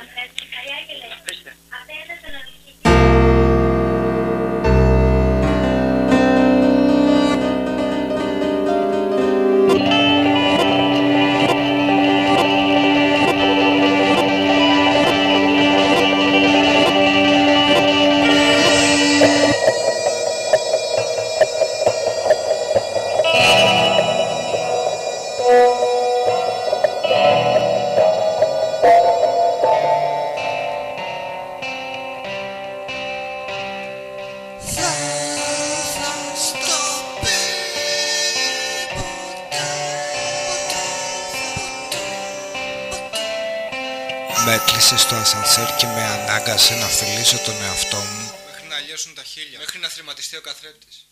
Und wenn die Karriere gelenkt. Bitte. Με έκλεισε στο ασανσέρ και με ανάγκασε να φιλήσω τον εαυτό μου Μέχρι να λιώσουν τα χίλια. Μέχρι να θρηματιστεί ο καθρέπτης